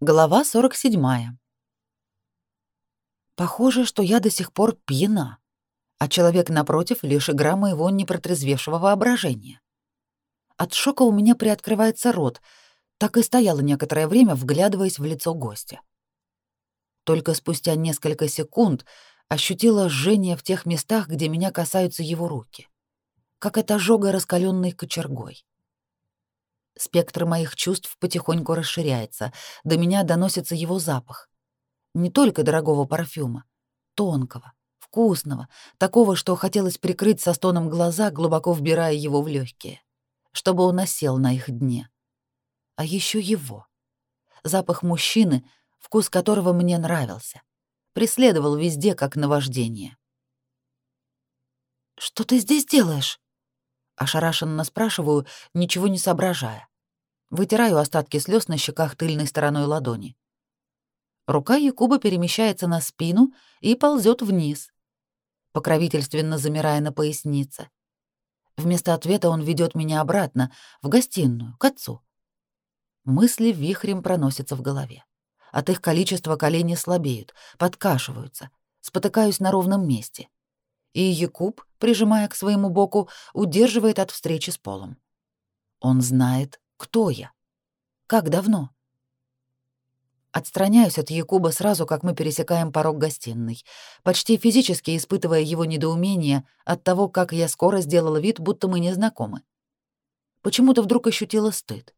Глава 47. Похоже, что я до сих пор пьяна, а человек напротив — лишь игра моего непротрезвевшего воображения. От шока у меня приоткрывается рот, так и стояла некоторое время, вглядываясь в лицо гостя. Только спустя несколько секунд ощутила жжение в тех местах, где меня касаются его руки, как это жога раскаленной кочергой. Спектр моих чувств потихоньку расширяется, до меня доносится его запах. Не только дорогого парфюма, тонкого, вкусного, такого, что хотелось прикрыть со стоном глаза, глубоко вбирая его в легкие, чтобы он осел на их дне. А еще его. Запах мужчины, вкус которого мне нравился, преследовал везде как наваждение. «Что ты здесь делаешь?» Ошарашенно спрашиваю, ничего не соображая. Вытираю остатки слез на щеках тыльной стороной ладони. Рука Якуба перемещается на спину и ползет вниз, покровительственно замирая на пояснице. Вместо ответа он ведет меня обратно, в гостиную, к отцу. Мысли вихрем проносятся в голове. От их количества колени слабеют, подкашиваются, спотыкаюсь на ровном месте. И Якуб, прижимая к своему боку, удерживает от встречи с полом. Он знает, кто я? Как давно? Отстраняюсь от Якуба сразу, как мы пересекаем порог гостиной, почти физически испытывая его недоумение от того, как я скоро сделала вид, будто мы не знакомы. Почему-то вдруг ощутила стыд.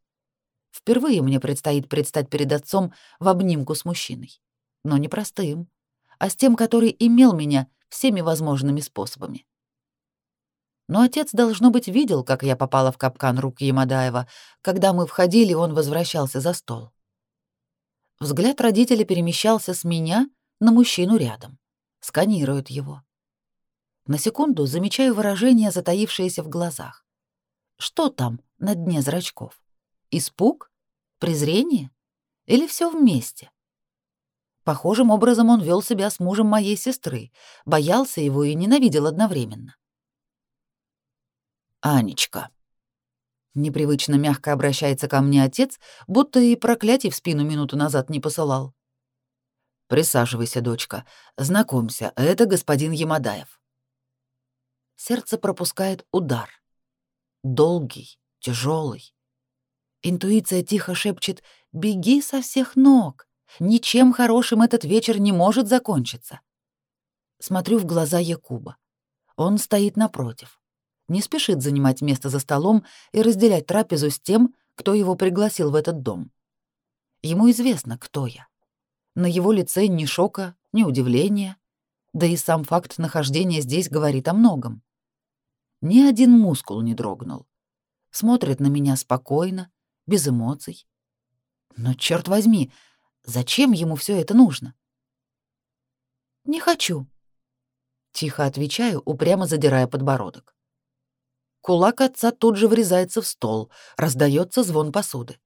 Впервые мне предстоит предстать перед отцом в обнимку с мужчиной. Но не простым, а с тем, который имел меня всеми возможными способами. Но отец, должно быть, видел, как я попала в капкан рук Ямадаева. Когда мы входили, он возвращался за стол. Взгляд родителя перемещался с меня на мужчину рядом. Сканирует его. На секунду замечаю выражение, затаившееся в глазах. Что там на дне зрачков? Испуг? Презрение? Или все вместе? Похожим образом он вел себя с мужем моей сестры, боялся его и ненавидел одновременно. «Анечка». Непривычно мягко обращается ко мне отец, будто и проклятий в спину минуту назад не посылал. «Присаживайся, дочка. Знакомься, это господин Ямадаев». Сердце пропускает удар. Долгий, тяжелый. Интуиция тихо шепчет «Беги со всех ног! Ничем хорошим этот вечер не может закончиться!» Смотрю в глаза Якуба. Он стоит напротив не спешит занимать место за столом и разделять трапезу с тем, кто его пригласил в этот дом. Ему известно, кто я. На его лице ни шока, ни удивления, да и сам факт нахождения здесь говорит о многом. Ни один мускул не дрогнул. Смотрит на меня спокойно, без эмоций. Но черт возьми, зачем ему все это нужно? Не хочу, тихо отвечаю, упрямо задирая подбородок. Кулак отца тут же врезается в стол, раздается звон посуды.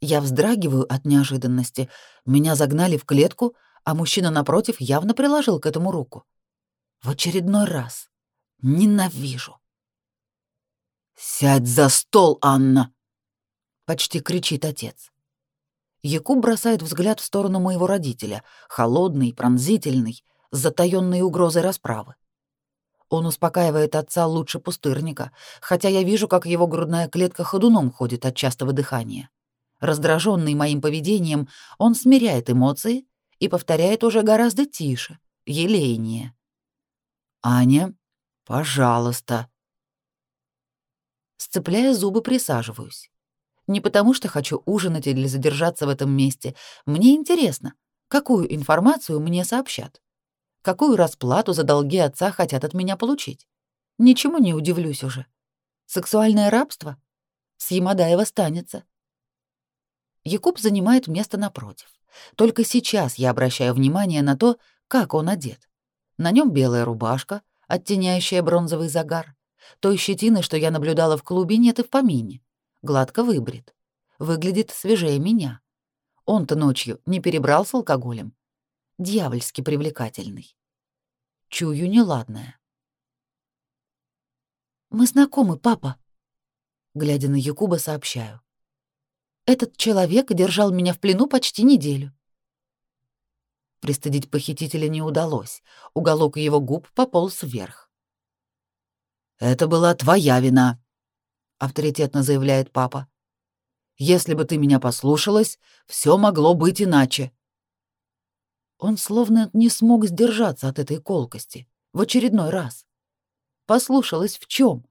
Я вздрагиваю от неожиданности. Меня загнали в клетку, а мужчина напротив явно приложил к этому руку. В очередной раз. Ненавижу. «Сядь за стол, Анна!» — почти кричит отец. Якуб бросает взгляд в сторону моего родителя, холодный, пронзительный, с затаённой угрозой расправы. Он успокаивает отца лучше пустырника, хотя я вижу, как его грудная клетка ходуном ходит от частого дыхания. Раздраженный моим поведением, он смиряет эмоции и повторяет уже гораздо тише, елейнее. «Аня, пожалуйста». Сцепляя зубы, присаживаюсь. Не потому что хочу ужинать или задержаться в этом месте. Мне интересно, какую информацию мне сообщат какую расплату за долги отца хотят от меня получить. Ничему не удивлюсь уже. Сексуальное рабство? С Ямадаева станется. Якуб занимает место напротив. Только сейчас я обращаю внимание на то, как он одет. На нем белая рубашка, оттеняющая бронзовый загар. Той щетины, что я наблюдала в клубе, нет и в помине. Гладко выбрит. Выглядит свежее меня. Он-то ночью не перебрал с алкоголем дьявольски привлекательный. Чую неладное. «Мы знакомы, папа», — глядя на Якуба, сообщаю. «Этот человек держал меня в плену почти неделю». Пристыдить похитителя не удалось. Уголок его губ пополз вверх. «Это была твоя вина», — авторитетно заявляет папа. «Если бы ты меня послушалась, все могло быть иначе». Он словно не смог сдержаться от этой колкости. В очередной раз. Послушалась в чем?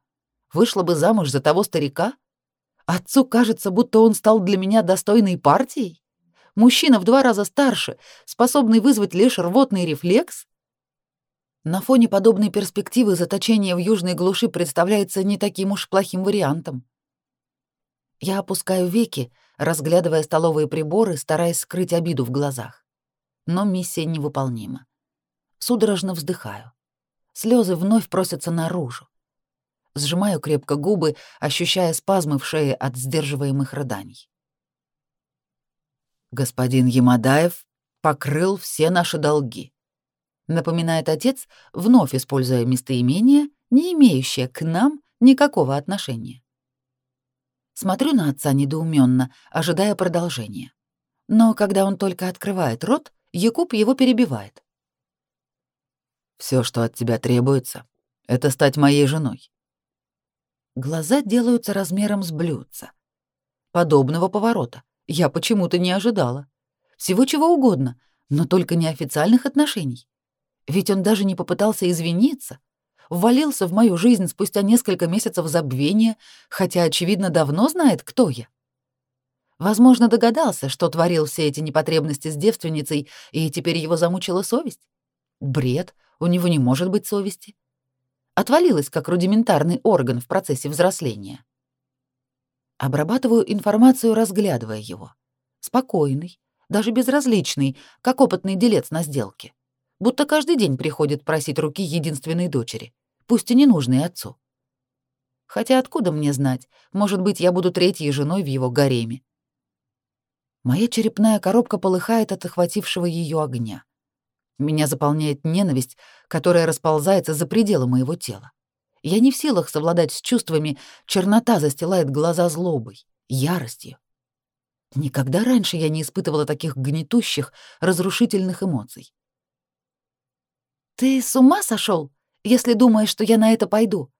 Вышла бы замуж за того старика? Отцу кажется, будто он стал для меня достойной партией? Мужчина в два раза старше, способный вызвать лишь рвотный рефлекс? На фоне подобной перспективы заточение в южной глуши представляется не таким уж плохим вариантом. Я опускаю веки, разглядывая столовые приборы, стараясь скрыть обиду в глазах но миссия невыполнима. Судорожно вздыхаю. Слезы вновь просятся наружу. Сжимаю крепко губы, ощущая спазмы в шее от сдерживаемых рыданий. «Господин Ямадаев покрыл все наши долги», — напоминает отец, вновь используя местоимение, не имеющее к нам никакого отношения. Смотрю на отца недоуменно, ожидая продолжения. Но когда он только открывает рот, Якуб его перебивает. «Все, что от тебя требуется, это стать моей женой». Глаза делаются размером с блюдца. Подобного поворота я почему-то не ожидала. Всего чего угодно, но только не официальных отношений. Ведь он даже не попытался извиниться, ввалился в мою жизнь спустя несколько месяцев забвения, хотя, очевидно, давно знает, кто я. Возможно, догадался, что творил все эти непотребности с девственницей, и теперь его замучила совесть? Бред, у него не может быть совести. Отвалилась как рудиментарный орган в процессе взросления. Обрабатываю информацию, разглядывая его. Спокойный, даже безразличный, как опытный делец на сделке. Будто каждый день приходит просить руки единственной дочери, пусть и ненужной отцу. Хотя откуда мне знать, может быть, я буду третьей женой в его гареме, Моя черепная коробка полыхает от охватившего ее огня. Меня заполняет ненависть, которая расползается за пределы моего тела. Я не в силах совладать с чувствами, чернота застилает глаза злобой, яростью. Никогда раньше я не испытывала таких гнетущих, разрушительных эмоций. «Ты с ума сошел, если думаешь, что я на это пойду?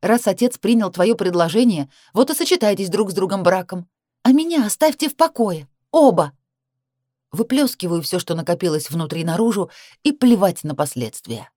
Раз отец принял твое предложение, вот и сочетайтесь друг с другом браком, а меня оставьте в покое». Оба!» Выплескиваю все, что накопилось внутри наружу, и плевать на последствия.